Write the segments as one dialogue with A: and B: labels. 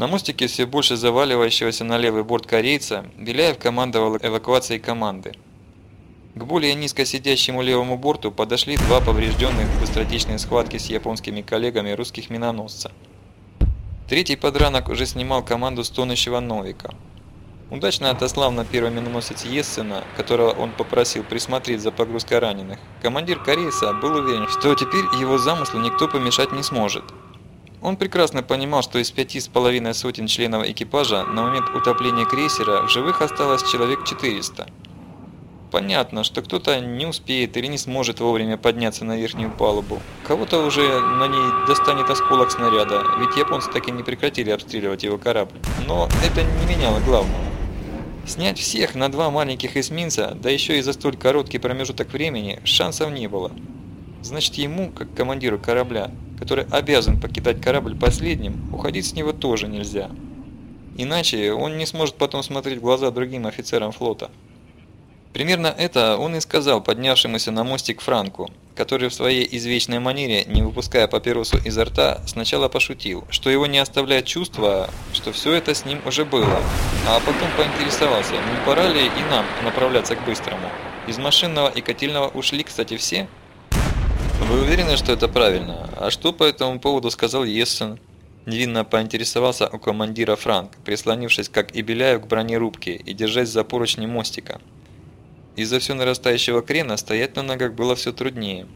A: На мостике все больше заваливающегося на левый борт корейца Беляев командовал эвакуацией команды. К более низко сидящему левому борту подошли два поврежденных в быстротечной схватке с японскими коллегами русских миноносца. Третий подранок уже снимал команду стонущего Новика. Удачно отослав на первый миноносец Ессена, которого он попросил присмотреть за погрузкой раненых, командир корейца был уверен, что теперь его замыслу никто помешать не сможет. Он прекрасно понимал, что из пяти с половиной сотен членов экипажа на момент утопления крейсера в живых осталось человек 400. Понятно, что кто-то не успеет или не сможет вовремя подняться на верхнюю палубу. Кого-то уже на ней достанет осколок снаряда, ведь японцы так и не прекратили обстреливать его корабль. Но это не меняло главного. Снять всех на два маленьких эсминца, да еще и за столь короткий промежуток времени, шансов не было. Значит, ему, как командиру корабля, который обязан покидать корабль последним, уходить с него тоже нельзя. Иначе он не сможет потом смотреть в глаза другим офицерам флота. Примерно это он и сказал поднявшемуся на мостик Франку, который в своей извечной манере, не выпуская папиросу изо рта, сначала пошутил, что его не оставляет чувство, что все это с ним уже было, а потом поинтересовался, не пора ли и нам направляться к Быстрому. Из машинного и котельного ушли, кстати, все? Вы уверены, что это правильно? А что по этому поводу сказал Ессен? Невинно поинтересовался у командира Франк, прислонившись, как и Беляев, к бронерубке и держась за поручни мостика. Из-за все нарастающего крена стоять на ногах было все труднее.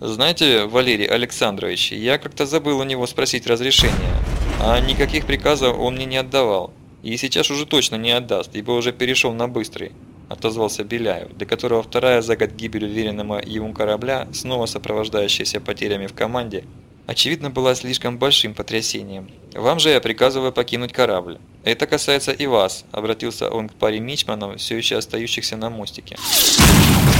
A: «Знаете, Валерий Александрович, я как-то забыл у него спросить разрешения, а никаких приказов он мне не отдавал, и сейчас уже точно не отдаст, ибо уже перешел на быстрый», – отозвался Беляев, для которого вторая за год гибель уверенного ему корабля, снова сопровождающаяся потерями в команде, очевидно была слишком большим потрясением. «Вам же я приказываю покинуть корабль. Это касается и вас», – обратился он к паре мичманов, все еще остающихся на мостике.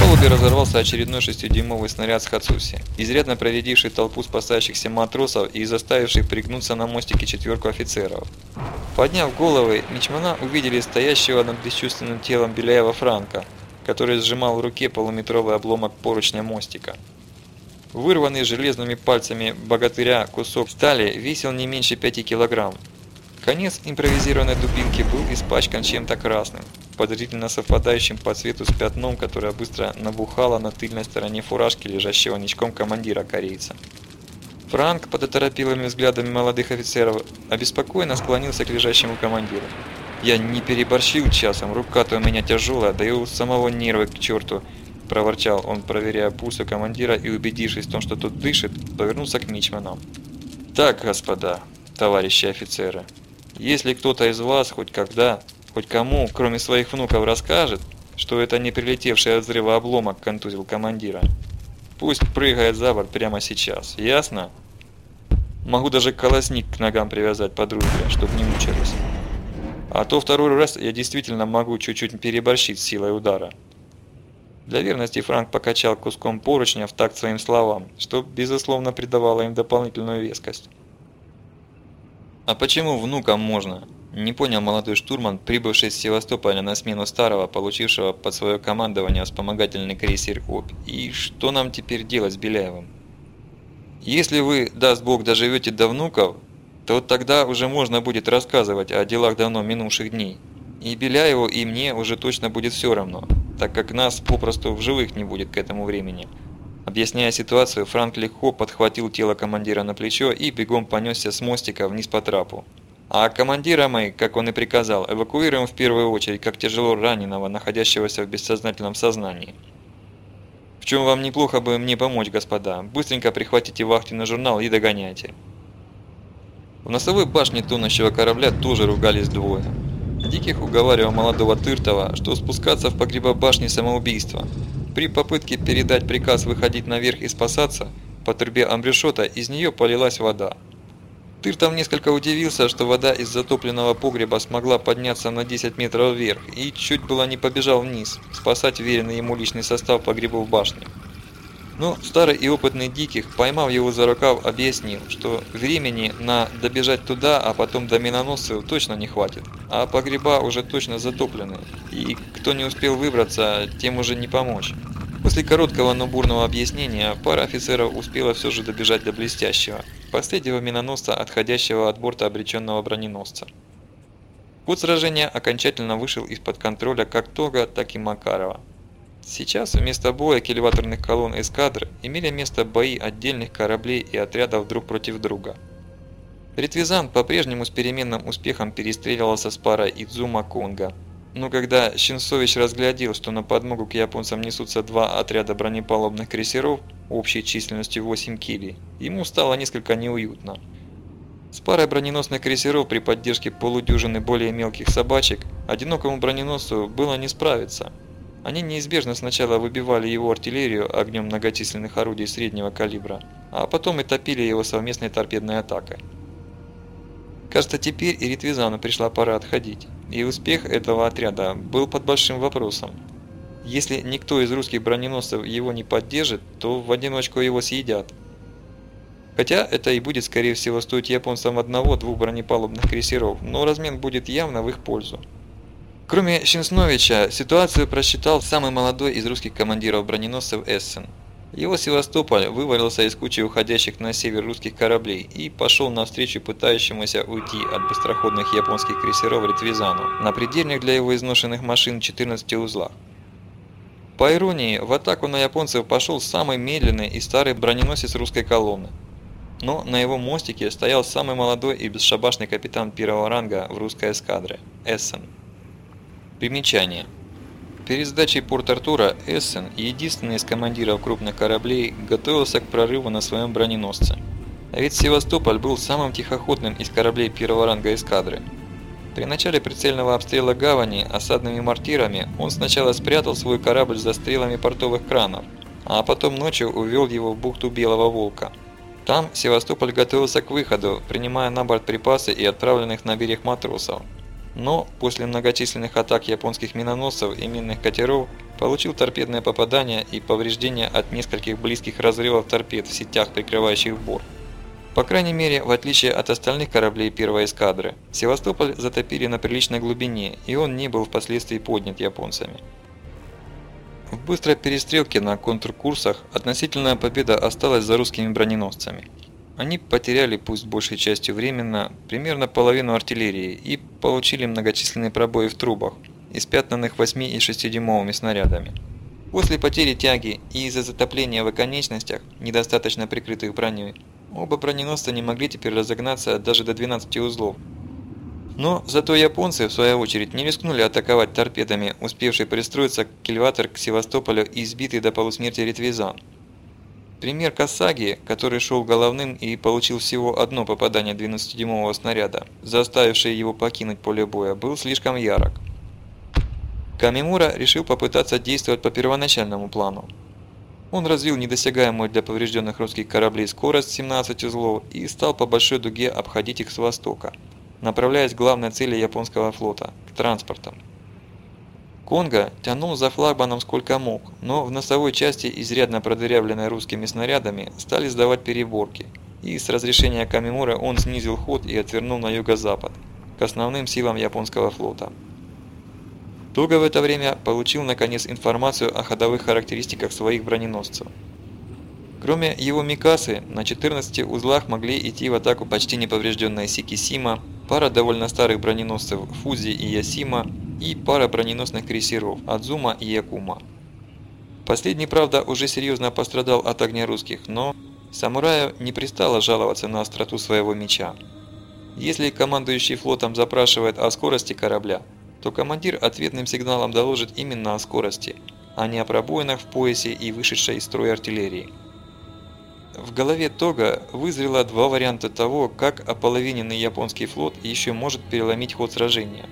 A: Палубе разорвался очередной шестидюймовый снаряд с Хацуси, изрядно проредивший толпу спасающихся матросов и заставивший пригнуться на мостике четверку офицеров. Подняв головы, мичмана увидели стоящего над бесчувственным телом Беляева Франка, который сжимал в руке полуметровый обломок поручня мостика. Вырванный железными пальцами богатыря кусок стали весил не меньше 5 килограмм. Конец импровизированной дубинки был испачкан чем-то красным, подозрительно совпадающим по цвету с пятном, которое быстро набухало на тыльной стороне фуражки, лежащего ничком командира корейца. Франк под оторопелыми взглядами молодых офицеров обеспокоенно склонился к лежащему командиру. «Я не переборщил часом, рука-то у меня тяжелая, да и у самого нервы к черту проворчал он, проверяя пульс командира и убедившись в том, что тот дышит, повернулся к мичманам. «Так, господа, товарищи офицеры, если кто-то из вас хоть когда, хоть кому, кроме своих внуков, расскажет, что это не прилетевший от взрыва обломок контузил командира, пусть прыгает за борт прямо сейчас, ясно? Могу даже колосник к ногам привязать под руки, чтобы не мучились. А то второй раз я действительно могу чуть-чуть переборщить силой удара». Для верности Франк покачал куском поручня в такт своим словам, что, безусловно, придавало им дополнительную вескость. «А почему внукам можно?» – не понял молодой штурман, прибывший из Севастополя на смену старого, получившего под свое командование вспомогательный крейсер «Обь». «И что нам теперь делать с Беляевым?» «Если вы, даст Бог, доживете до внуков, то тогда уже можно будет рассказывать о делах давно минувших дней. И Беляеву, и мне уже точно будет все равно, так как нас попросту в живых не будет к этому времени. Объясняя ситуацию, Франк легко подхватил тело командира на плечо и бегом понесся с мостика вниз по трапу. А командира мы, как он и приказал, эвакуируем в первую очередь как тяжело раненого, находящегося в бессознательном сознании. В чем вам неплохо бы мне помочь, господа. Быстренько прихватите вахтенный журнал и догоняйте. В носовой башне тонущего корабля тоже ругались двое. Диких уговаривал молодого Тыртова, что спускаться в погреба башни самоубийства. При попытке передать приказ выходить наверх и спасаться, по трубе амбрешота из нее полилась вода. Тыртов несколько удивился, что вода из затопленного погреба смогла подняться на 10 метров вверх и чуть было не побежал вниз, спасать веренный ему личный состав погребов башни. Но старый и опытный Диких, поймав его за рукав, объяснил, что времени на добежать туда, а потом до миноносцев точно не хватит, а погреба уже точно затоплены, и кто не успел выбраться, тем уже не помочь. После короткого, но бурного объяснения, пара офицеров успела все же добежать до блестящего. Последнего миноносца, отходящего от борта обреченного броненосца. Ход сражения окончательно вышел из-под контроля как Тога, так и Макарова. Сейчас вместо боя кильваторных колонн эскадр имели место бои отдельных кораблей и отрядов друг против друга. Ретвизан по-прежнему с переменным успехом перестреливался с парой Идзума Конга. Но когда Щенцович разглядел, что на подмогу к японцам несутся два отряда бронепалубных крейсеров общей численностью 8 килей, ему стало несколько неуютно. С парой броненосных крейсеров при поддержке полудюжины более мелких собачек одинокому броненосцу было не справиться. Они неизбежно сначала выбивали его артиллерию огнем многочисленных орудий среднего калибра, а потом и топили его совместной торпедной атакой. Кажется, теперь и Ритвизану пришла пора отходить, и успех этого отряда был под большим вопросом. Если никто из русских броненосцев его не поддержит, то в одиночку его съедят. Хотя это и будет скорее всего стоить японцам одного-двух бронепалубных крейсеров, но размен будет явно в их пользу. Кроме Щенсновича, ситуацию просчитал самый молодой из русских командиров броненосцев Эссен. Его Севастополь вывалился из кучи уходящих на север русских кораблей и пошел навстречу пытающемуся уйти от быстроходных японских крейсеров Ретвизану на предельных для его изношенных машин 14 узлах. По иронии, в атаку на японцев пошел самый медленный и старый броненосец русской колонны но на его мостике стоял самый молодой и бесшабашный капитан первого ранга в русской эскадре – Эссен. Примечание. Перед сдачей Порт-Артура Эссен, единственный из командиров крупных кораблей, готовился к прорыву на своем броненосце. А ведь Севастополь был самым тихоходным из кораблей первого ранга эскадры. При начале прицельного обстрела гавани осадными мортирами он сначала спрятал свой корабль за стрелами портовых кранов, а потом ночью увел его в бухту Белого Волка – там Севастополь готовился к выходу, принимая на борт припасы и отправленных на берег матросов. Но после многочисленных атак японских миноносцев и минных катеров получил торпедное попадание и повреждения от нескольких близких разрывов торпед в сетях, прикрывающих борт. По крайней мере, в отличие от остальных кораблей первой эскадры, Севастополь затопили на приличной глубине, и он не был впоследствии поднят японцами. В быстрой перестрелке на контркурсах относительная победа осталась за русскими броненосцами. Они потеряли, пусть большей частью временно, примерно половину артиллерии и получили многочисленные пробои в трубах, испятнанных 8 и 6-дюймовыми снарядами. После потери тяги и из-за затопления в оконечностях, недостаточно прикрытых броней, оба броненосца не могли теперь разогнаться даже до 12 узлов, но зато японцы, в свою очередь, не рискнули атаковать торпедами, успевший пристроиться кильватор к Севастополю и избитый до полусмерти Ретвизан. Пример Касаги, который шел головным и получил всего одно попадание 12-дюймового снаряда, заставившее его покинуть поле боя, был слишком ярок. Камимура решил попытаться действовать по первоначальному плану. Он развил недосягаемую для поврежденных русских кораблей скорость 17 узлов и стал по большой дуге обходить их с востока направляясь к главной цели японского флота – к транспортам. Конго тянул за флагманом сколько мог, но в носовой части, изрядно продырявленной русскими снарядами, стали сдавать переборки, и с разрешения Камимура он снизил ход и отвернул на юго-запад, к основным силам японского флота. Туга в это время получил наконец информацию о ходовых характеристиках своих броненосцев. Кроме его Микасы, на 14 узлах могли идти в атаку почти неповрежденная Сикисима, пара довольно старых броненосцев Фузи и Ясима и пара броненосных крейсеров Адзума и Якума. Последний, правда, уже серьезно пострадал от огня русских, но самураю не пристало жаловаться на остроту своего меча. Если командующий флотом запрашивает о скорости корабля, то командир ответным сигналом доложит именно о скорости, а не о пробоинах в поясе и вышедшей из строя артиллерии. В голове Тога вызрело два варианта того, как ополовиненный японский флот еще может переломить ход сражения.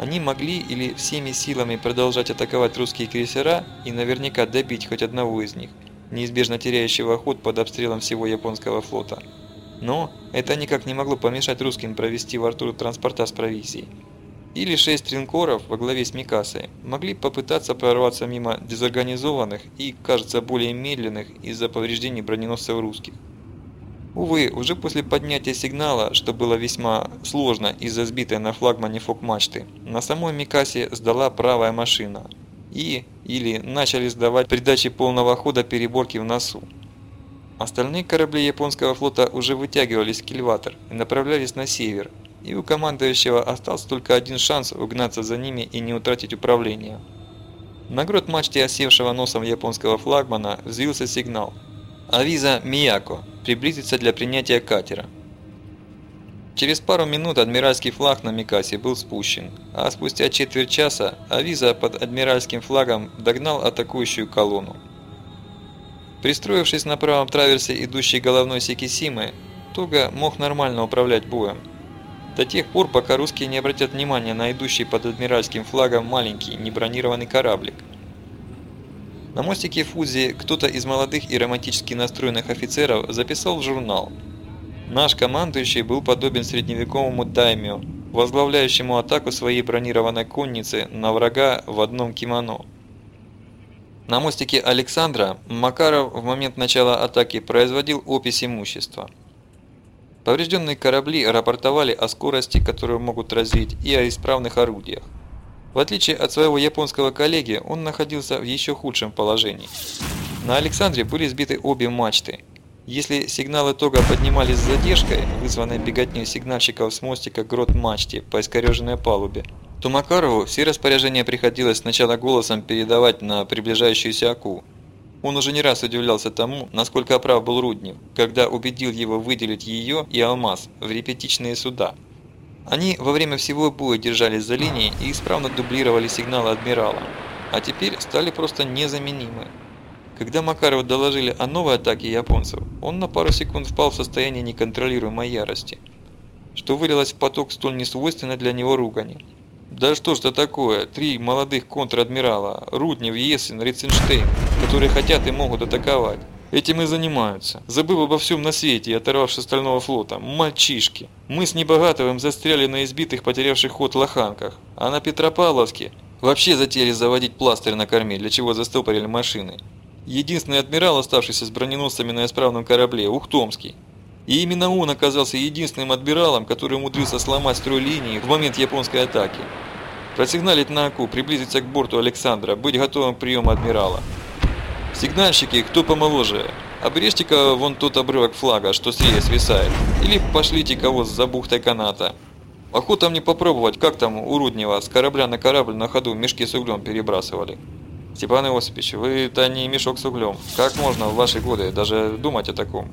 A: Они могли или всеми силами продолжать атаковать русские крейсера и наверняка добить хоть одного из них, неизбежно теряющего ход под обстрелом всего японского флота. Но это никак не могло помешать русским провести в Артур транспорта с провизией. Или шесть линкоров во главе с Микасой могли попытаться прорваться мимо дезорганизованных и, кажется, более медленных из-за повреждений броненосцев русских. Увы, уже после поднятия сигнала, что было весьма сложно из-за сбитой на флагмане фок-мачты, на самой Микасе сдала правая машина и или начали сдавать при полного хода переборки в носу. Остальные корабли японского флота уже вытягивались в кильватор и направлялись на север, и у командующего остался только один шанс угнаться за ними и не утратить управление. На грот мачте осевшего носом японского флагмана взвился сигнал. Авиза Мияко приблизится для принятия катера. Через пару минут адмиральский флаг на Микасе был спущен, а спустя четверть часа Авиза под адмиральским флагом догнал атакующую колонну. Пристроившись на правом траверсе идущей головной Сикисимы, Туга мог нормально управлять боем. До тех пор, пока русские не обратят внимания на идущий под адмиральским флагом маленький небронированный кораблик. На мостике Фудзи кто-то из молодых и романтически настроенных офицеров записал в журнал – Наш командующий был подобен средневековому даймё, возглавляющему атаку своей бронированной конницы на врага в одном кимоно. На мостике Александра Макаров в момент начала атаки производил опись имущества. Поврежденные корабли рапортовали о скорости, которую могут развить, и о исправных орудиях. В отличие от своего японского коллеги, он находился в еще худшем положении. На Александре были сбиты обе мачты, если сигналы тога поднимались с задержкой, вызванной беготней сигнальщиков с мостика грот мачте по искореженной палубе, то Макарову все распоряжения приходилось сначала голосом передавать на приближающуюся Аку. Он уже не раз удивлялся тому, насколько прав был Руднев, когда убедил его выделить ее и Алмаз в репетичные суда. Они во время всего боя держались за линией и исправно дублировали сигналы адмирала, а теперь стали просто незаменимы. Когда Макарову доложили о новой атаке японцев, он на пару секунд впал в состояние неконтролируемой ярости, что вылилось в поток столь несвойственной для него ругани. Да что ж это такое, три молодых контр-адмирала, Руднев, Есин, Риценштейн, которые хотят и могут атаковать. Этим и занимаются, забыв обо всем на свете и оторвавшись остального флота. Мальчишки. Мы с Небогатовым застряли на избитых, потерявших ход лоханках, а на Петропавловске вообще затеяли заводить пластырь на корме, для чего застопорили машины. Единственный адмирал, оставшийся с броненосцами на исправном корабле, Ухтомский. И именно он оказался единственным адмиралом, который умудрился сломать строй линии в момент японской атаки. Просигналить на Аку, приблизиться к борту Александра, быть готовым к приему адмирала. Сигнальщики, кто помоложе, обрежьте-ка вон тот обрывок флага, что с рея свисает, или пошлите кого за бухтой каната. Охота мне попробовать, как там у Руднева с корабля на корабль на ходу мешки с углем перебрасывали. Степан Иосифович, вы-то не мешок с углем. Как можно в ваши годы даже думать о таком?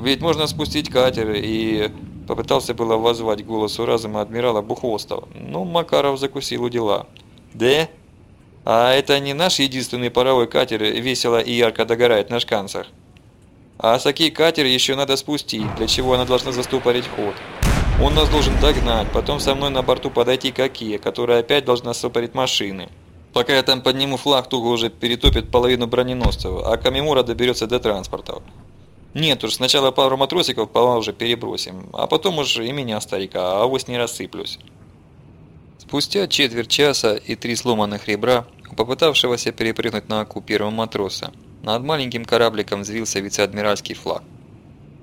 A: Ведь можно спустить катер и... Попытался было воззвать голосу разума адмирала Бухвостова, но Макаров закусил у дела. «Да? А это не наш единственный паровой катер весело и ярко догорает на шканцах? А саки катер еще надо спустить, для чего она должна застопорить ход. Он нас должен догнать, потом со мной на борту подойти какие, которая опять должна стопорить машины». Пока я там подниму флаг, Туга уже перетопит половину броненосцев, а Камимура доберется до транспортов. Нет уж, сначала пару матросиков уже перебросим, а потом уж и меня, старика, а авось не рассыплюсь. Спустя четверть часа и три сломанных ребра, попытавшегося перепрыгнуть на оку первого матроса, над маленьким корабликом взвился вице-адмиральский флаг.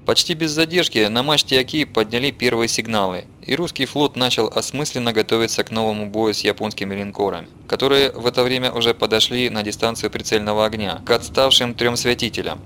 A: Почти без задержки на мачте Оки подняли первые сигналы, и русский флот начал осмысленно готовиться к новому бою с японскими линкорами, которые в это время уже подошли на дистанцию прицельного огня, к отставшим трем святителям.